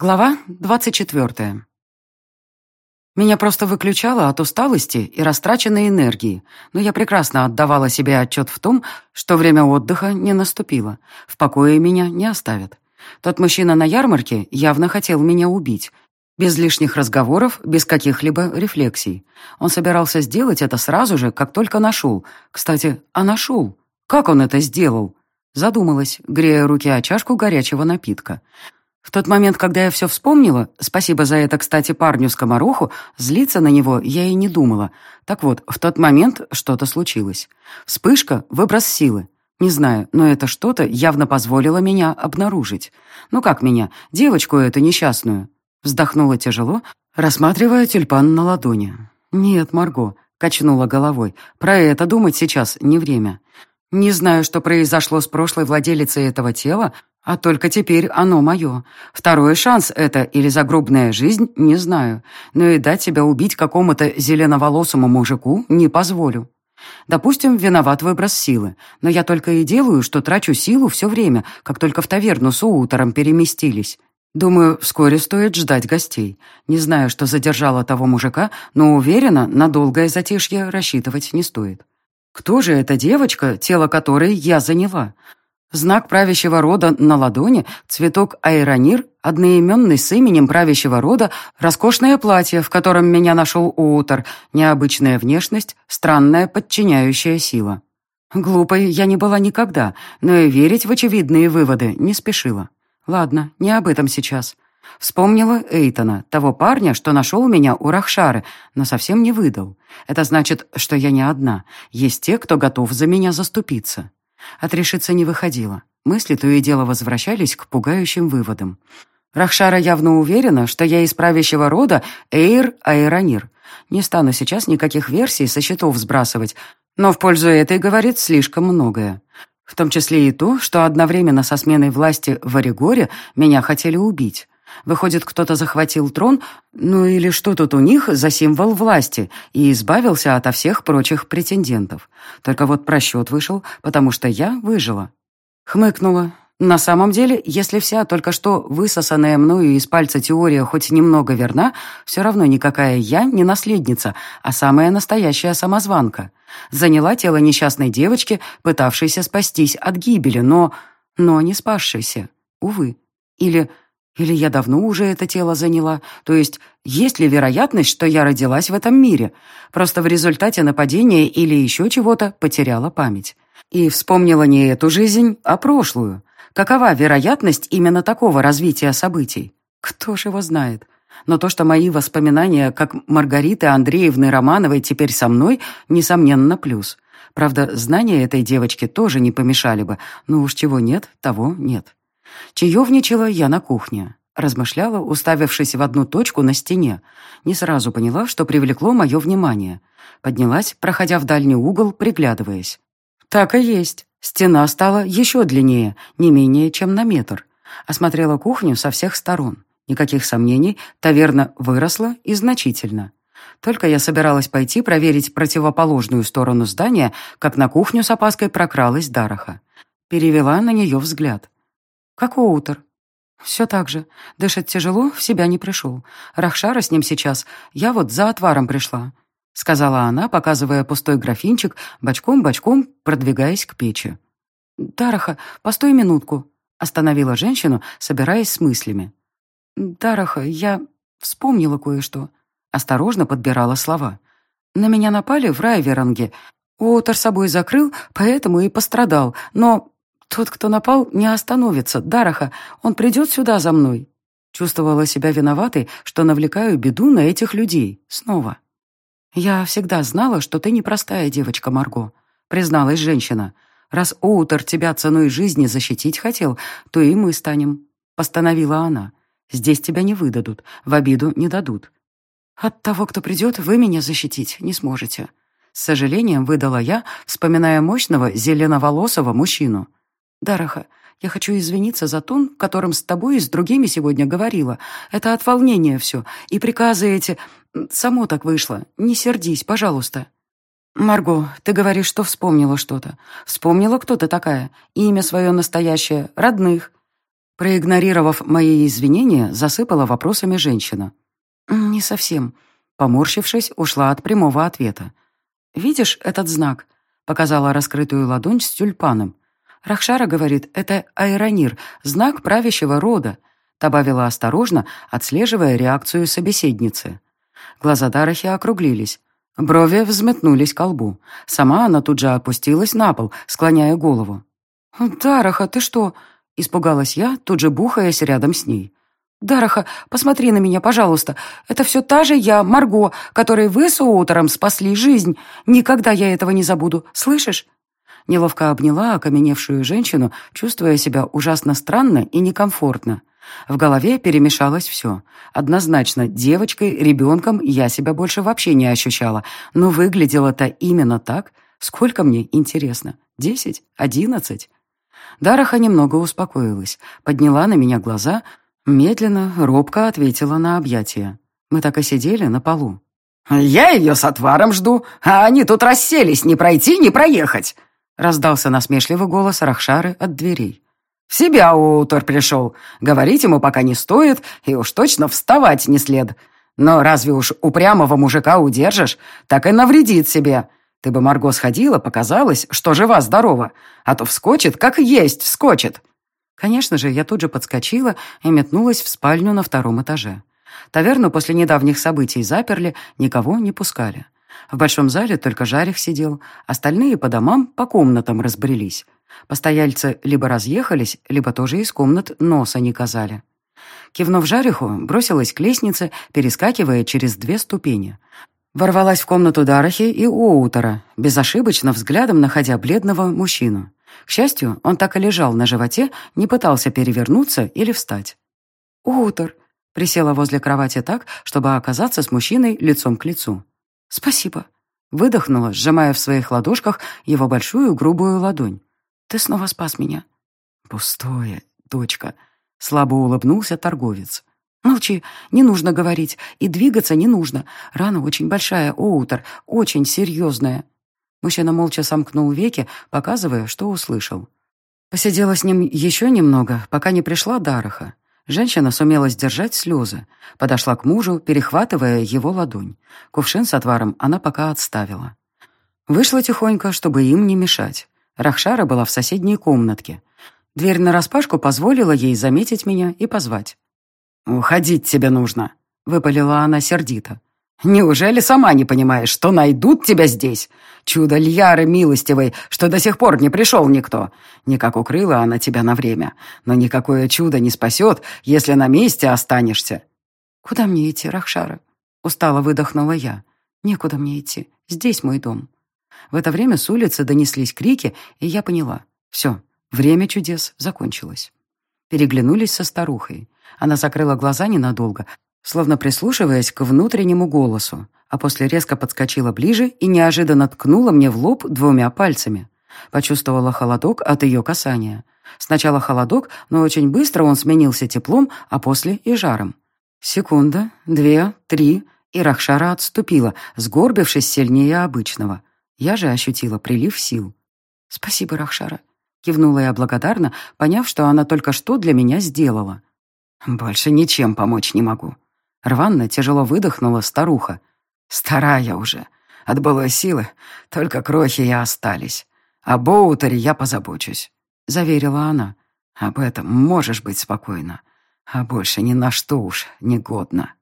Глава двадцать четвертая. Меня просто выключало от усталости и растраченной энергии, но я прекрасно отдавала себе отчет в том, что время отдыха не наступило, в покое меня не оставят. Тот мужчина на ярмарке явно хотел меня убить, без лишних разговоров, без каких-либо рефлексий. Он собирался сделать это сразу же, как только нашел. Кстати, а нашел. Как он это сделал? Задумалась, грея руки о чашку горячего напитка. В тот момент, когда я все вспомнила, спасибо за это, кстати, парню-скомороху, злиться на него я и не думала. Так вот, в тот момент что-то случилось. Вспышка, выброс силы. Не знаю, но это что-то явно позволило меня обнаружить. Ну как меня, девочку эту несчастную. Вздохнула тяжело, рассматривая тюльпан на ладони. «Нет, Марго», — качнула головой, — «про это думать сейчас не время. Не знаю, что произошло с прошлой владелицей этого тела, а только теперь оно мое. Второй шанс это или загробная жизнь, не знаю. Но и дать себя убить какому-то зеленоволосому мужику не позволю. Допустим, виноват выброс силы, но я только и делаю, что трачу силу все время, как только в таверну с утром переместились. Думаю, вскоре стоит ждать гостей. Не знаю, что задержало того мужика, но уверена, на долгое затишье рассчитывать не стоит. Кто же эта девочка, тело которой я заняла? Знак правящего рода на ладони, цветок айронир, одноименный с именем правящего рода, роскошное платье, в котором меня нашел Уутер, необычная внешность, странная подчиняющая сила. Глупой я не была никогда, но и верить в очевидные выводы не спешила. Ладно, не об этом сейчас. Вспомнила Эйтона, того парня, что нашел меня у Рахшары, но совсем не выдал. Это значит, что я не одна. Есть те, кто готов за меня заступиться. Отрешиться не выходило. Мысли то и дело возвращались к пугающим выводам. Рахшара явно уверена, что я из правящего рода Эйр Айронир. Не стану сейчас никаких версий со счетов сбрасывать, но в пользу этой говорит слишком многое. В том числе и то, что одновременно со сменой власти в Оригоре меня хотели убить. Выходит, кто-то захватил трон, ну или что тут у них за символ власти, и избавился ото всех прочих претендентов. Только вот просчет вышел, потому что я выжила. Хмыкнула. На самом деле, если вся только что высосанная мною из пальца теория хоть немного верна, все равно никакая я не наследница, а самая настоящая самозванка. Заняла тело несчастной девочки, пытавшейся спастись от гибели, но... но не спасшейся. Увы. Или или я давно уже это тело заняла? То есть, есть ли вероятность, что я родилась в этом мире? Просто в результате нападения или еще чего-то потеряла память. И вспомнила не эту жизнь, а прошлую. Какова вероятность именно такого развития событий? Кто ж его знает? Но то, что мои воспоминания, как Маргариты Андреевны Романовой, теперь со мной, несомненно, плюс. Правда, знания этой девочки тоже не помешали бы. Ну уж чего нет, того нет. Чаевничала я на кухне. Размышляла, уставившись в одну точку на стене. Не сразу поняла, что привлекло мое внимание. Поднялась, проходя в дальний угол, приглядываясь. Так и есть. Стена стала еще длиннее, не менее чем на метр. Осмотрела кухню со всех сторон. Никаких сомнений, таверна выросла и значительно. Только я собиралась пойти проверить противоположную сторону здания, как на кухню с опаской прокралась Дараха. Перевела на нее взгляд. «Как Оутер?» «Все так же. Дышать тяжело, в себя не пришел. Рахшара с ним сейчас. Я вот за отваром пришла», — сказала она, показывая пустой графинчик, бочком-бочком продвигаясь к печи. «Тараха, постой минутку», — остановила женщину, собираясь с мыслями. «Тараха, я вспомнила кое-что». Осторожно подбирала слова. «На меня напали в Райверанге. Уотер собой закрыл, поэтому и пострадал. Но «Тот, кто напал, не остановится. Дараха, он придет сюда за мной». Чувствовала себя виноватой, что навлекаю беду на этих людей. Снова. «Я всегда знала, что ты непростая девочка, Марго», — призналась женщина. «Раз Оутер тебя ценой жизни защитить хотел, то и мы станем», — постановила она. «Здесь тебя не выдадут, в обиду не дадут. От того, кто придет, вы меня защитить не сможете». С сожалением выдала я, вспоминая мощного зеленоволосого мужчину. «Дараха, я хочу извиниться за тон, которым с тобой и с другими сегодня говорила. Это от волнения все. И приказы эти... Само так вышло. Не сердись, пожалуйста». «Марго, ты говоришь, что вспомнила что-то. Вспомнила, кто ты такая? Имя свое настоящее, родных». Проигнорировав мои извинения, засыпала вопросами женщина. «Не совсем». Поморщившись, ушла от прямого ответа. «Видишь этот знак?» Показала раскрытую ладонь с тюльпаном. Рахшара говорит, это аэронир, знак правящего рода. Добавила осторожно, отслеживая реакцию собеседницы. Глаза Дарахи округлились. Брови взметнулись к лбу. Сама она тут же опустилась на пол, склоняя голову. «Дараха, ты что?» Испугалась я, тут же бухаясь рядом с ней. «Дараха, посмотри на меня, пожалуйста. Это все та же я, Марго, которой вы с утром спасли жизнь. Никогда я этого не забуду, слышишь?» Неловко обняла окаменевшую женщину, чувствуя себя ужасно странно и некомфортно. В голове перемешалось все. Однозначно, девочкой, ребенком я себя больше вообще не ощущала, но выглядело-то именно так. Сколько мне, интересно? Десять? Одиннадцать? Дараха немного успокоилась, подняла на меня глаза, медленно, робко ответила на объятия. Мы так и сидели на полу. «Я ее с отваром жду, а они тут расселись, не пройти, не проехать!» Раздался насмешливый голос Рахшары от дверей. «В себя Утор пришел. Говорить ему пока не стоит, и уж точно вставать не след. Но разве уж упрямого мужика удержишь, так и навредит себе. Ты бы, Марго, сходила, показалось, что жива-здорова, а то вскочит, как есть вскочит». Конечно же, я тут же подскочила и метнулась в спальню на втором этаже. Таверну после недавних событий заперли, никого не пускали. В большом зале только Жарих сидел, остальные по домам, по комнатам разбрелись. Постояльцы либо разъехались, либо тоже из комнат носа не казали. Кивнув Жариху, бросилась к лестнице, перескакивая через две ступени. Ворвалась в комнату Дарахи и Уоутера, безошибочно взглядом находя бледного мужчину. К счастью, он так и лежал на животе, не пытался перевернуться или встать. «Уотер!» — присела возле кровати так, чтобы оказаться с мужчиной лицом к лицу. «Спасибо!» — выдохнула, сжимая в своих ладошках его большую грубую ладонь. «Ты снова спас меня». «Пустое, дочка!» — слабо улыбнулся торговец. «Молчи, не нужно говорить, и двигаться не нужно. Рана очень большая, Оутер, очень серьезная». Мужчина молча сомкнул веки, показывая, что услышал. Посидела с ним еще немного, пока не пришла Дараха. Женщина сумела сдержать слезы. Подошла к мужу, перехватывая его ладонь. Кувшин с отваром она пока отставила. Вышла тихонько, чтобы им не мешать. Рахшара была в соседней комнатке. Дверь нараспашку позволила ей заметить меня и позвать. «Уходить тебе нужно», — выпалила она сердито. «Неужели сама не понимаешь, что найдут тебя здесь? Чудо Льяры милостивой, что до сих пор не пришел никто. Никак укрыла она тебя на время, но никакое чудо не спасет, если на месте останешься». «Куда мне идти, Рахшара?» — устало выдохнула я. «Некуда мне идти. Здесь мой дом». В это время с улицы донеслись крики, и я поняла. Все, время чудес закончилось. Переглянулись со старухой. Она закрыла глаза ненадолго, словно прислушиваясь к внутреннему голосу, а после резко подскочила ближе и неожиданно ткнула мне в лоб двумя пальцами. Почувствовала холодок от ее касания. Сначала холодок, но очень быстро он сменился теплом, а после и жаром. Секунда, две, три, и Рахшара отступила, сгорбившись сильнее обычного. Я же ощутила прилив сил. «Спасибо, Рахшара», — кивнула я благодарно, поняв, что она только что для меня сделала. «Больше ничем помочь не могу». Рванно тяжело выдохнула старуха. «Старая уже. От былой силы только крохи и остались. О Боутере я позабочусь», — заверила она. «Об этом можешь быть спокойна. А больше ни на что уж не годно».